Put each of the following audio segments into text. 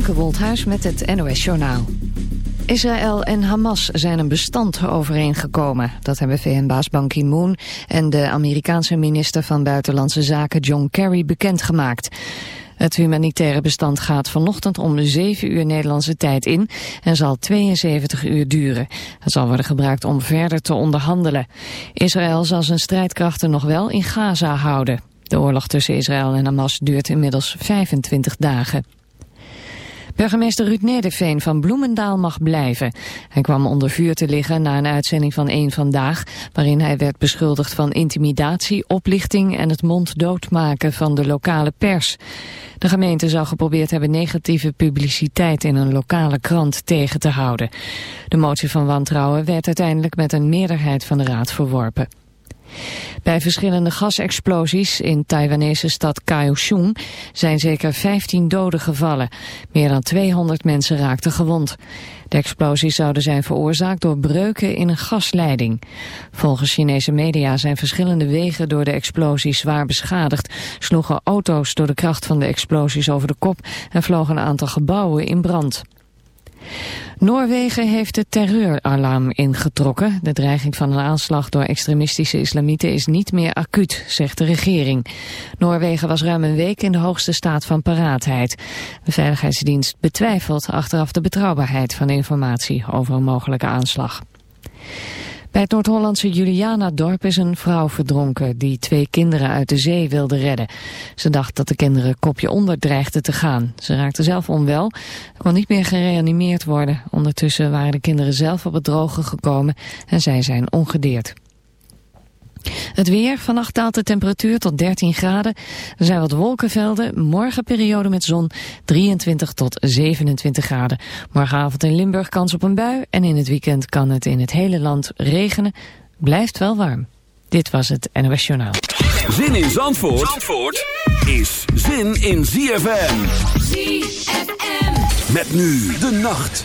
Femke met het NOS Journaal. Israël en Hamas zijn een bestand overeengekomen. Dat hebben VN-baas Ban Ki-moon en de Amerikaanse minister van Buitenlandse Zaken John Kerry bekendgemaakt. Het humanitaire bestand gaat vanochtend om 7 uur Nederlandse tijd in en zal 72 uur duren. Het zal worden gebruikt om verder te onderhandelen. Israël zal zijn strijdkrachten nog wel in Gaza houden. De oorlog tussen Israël en Hamas duurt inmiddels 25 dagen. Burgemeester Ruud Nederveen van Bloemendaal mag blijven. Hij kwam onder vuur te liggen na een uitzending van Eén Vandaag... waarin hij werd beschuldigd van intimidatie, oplichting... en het monddoodmaken van de lokale pers. De gemeente zou geprobeerd hebben negatieve publiciteit... in een lokale krant tegen te houden. De motie van wantrouwen werd uiteindelijk met een meerderheid van de raad verworpen. Bij verschillende gasexplosies in Taiwanese stad Kaohsiung zijn zeker 15 doden gevallen. Meer dan 200 mensen raakten gewond. De explosies zouden zijn veroorzaakt door breuken in een gasleiding. Volgens Chinese media zijn verschillende wegen door de explosies zwaar beschadigd. Sloegen auto's door de kracht van de explosies over de kop en vlogen een aantal gebouwen in brand. Noorwegen heeft het terreuralarm ingetrokken. De dreiging van een aanslag door extremistische islamieten is niet meer acuut, zegt de regering. Noorwegen was ruim een week in de hoogste staat van paraatheid. De Veiligheidsdienst betwijfelt achteraf de betrouwbaarheid van informatie over een mogelijke aanslag. Bij het Noord-Hollandse Juliana-dorp is een vrouw verdronken die twee kinderen uit de zee wilde redden. Ze dacht dat de kinderen kopje onder dreigden te gaan. Ze raakte zelf onwel, kon niet meer gereanimeerd worden. Ondertussen waren de kinderen zelf op het droge gekomen en zij zijn ongedeerd. Het weer, vannacht daalt de temperatuur tot 13 graden. Er zijn wat wolkenvelden, morgen periode met zon 23 tot 27 graden. Morgenavond in Limburg kans op een bui en in het weekend kan het in het hele land regenen. Blijft wel warm. Dit was het NOS Journaal. Zin in Zandvoort, Zandvoort is zin in ZFM. ZFM. Met nu de nacht.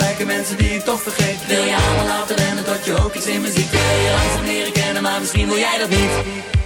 gelijke mensen die ik toch vergeet Wil je allemaal laten rennen tot je ook iets in me ziet Wil je langzaam leren kennen, maar misschien wil jij dat niet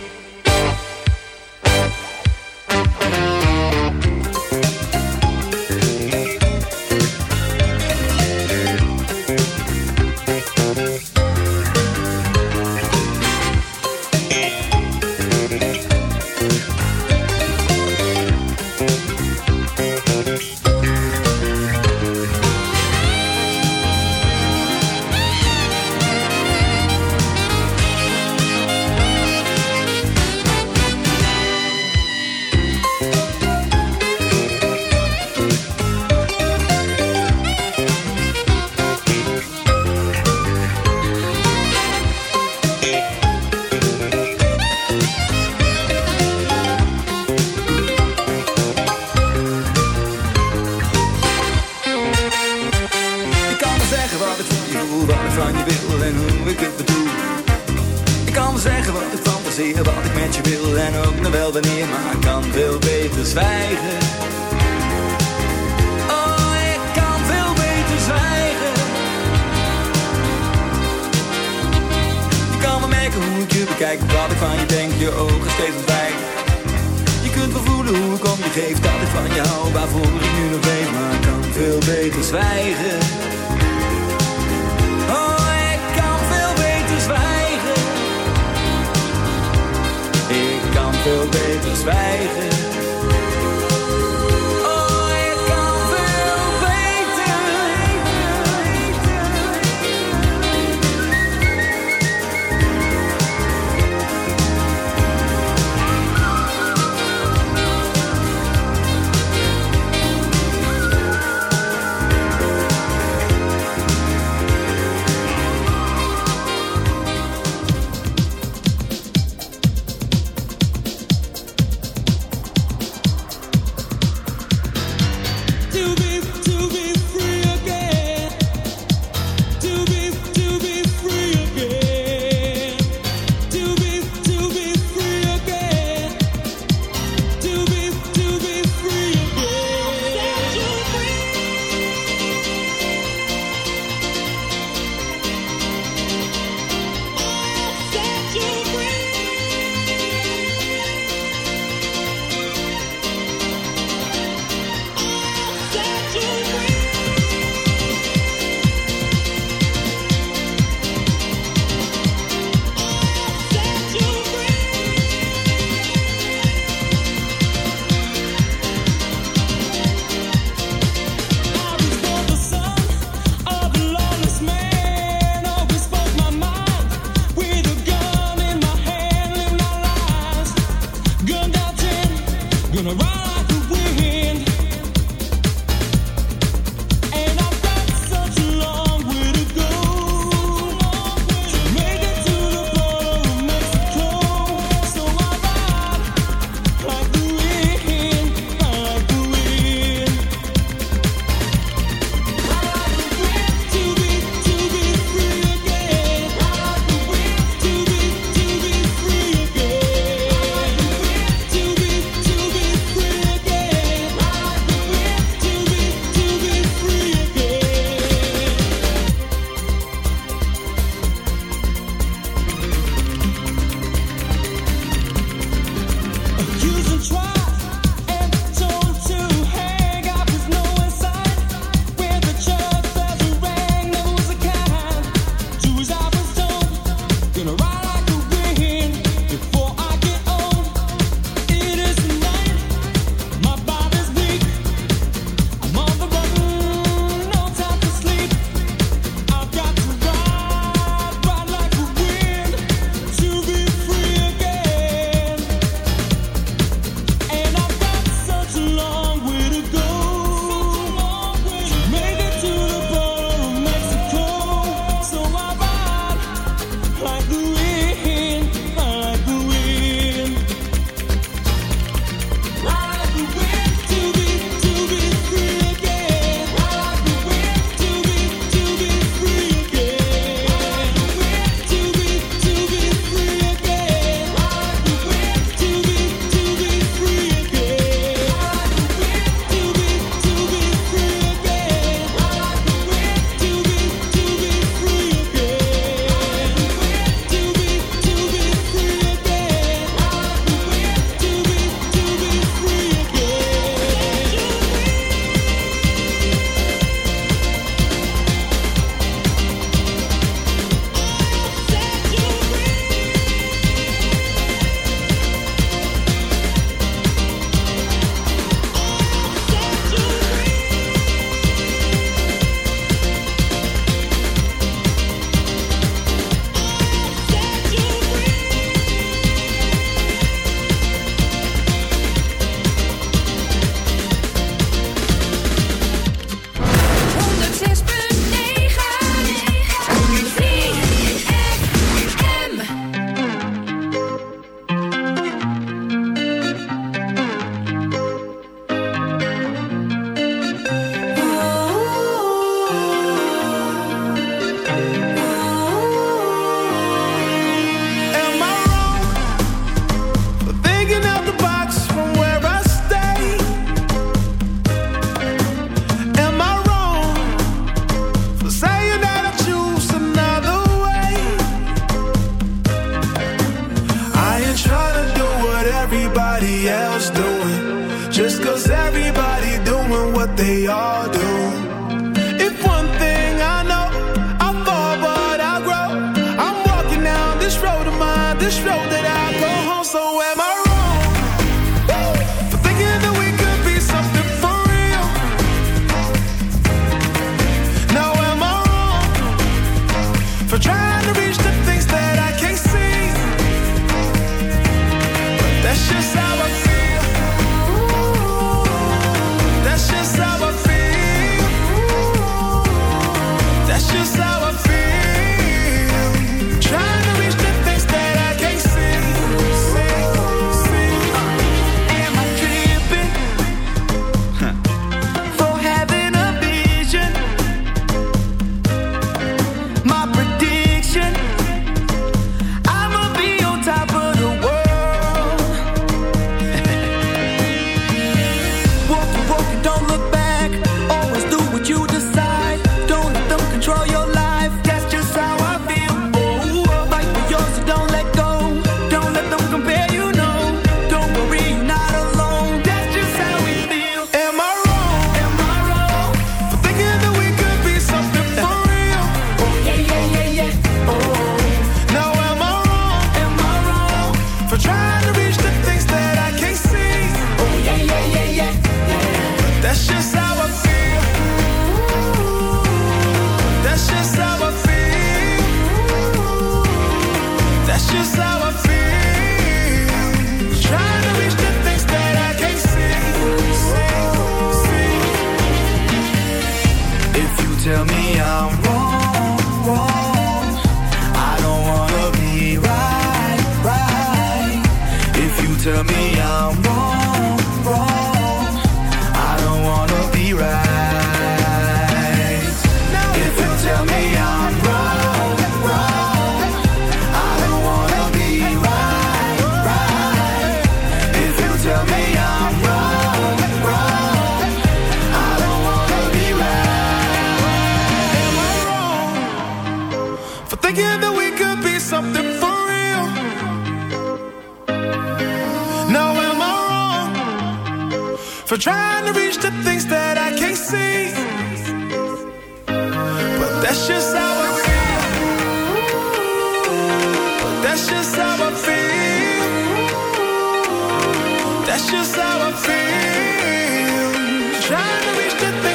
zwijgen. That's just how I feel. Trying to reach the thing.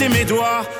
compté mes doigts.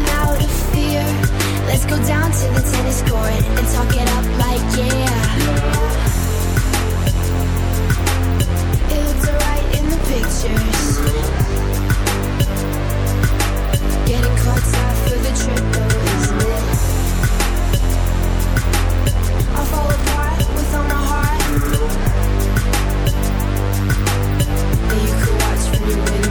Let's go down to the tennis court and talk it up like yeah. It looks alright in the pictures. Getting caught out for the trip though, isn't it? I fall apart with all my heart. But you could watch from your window.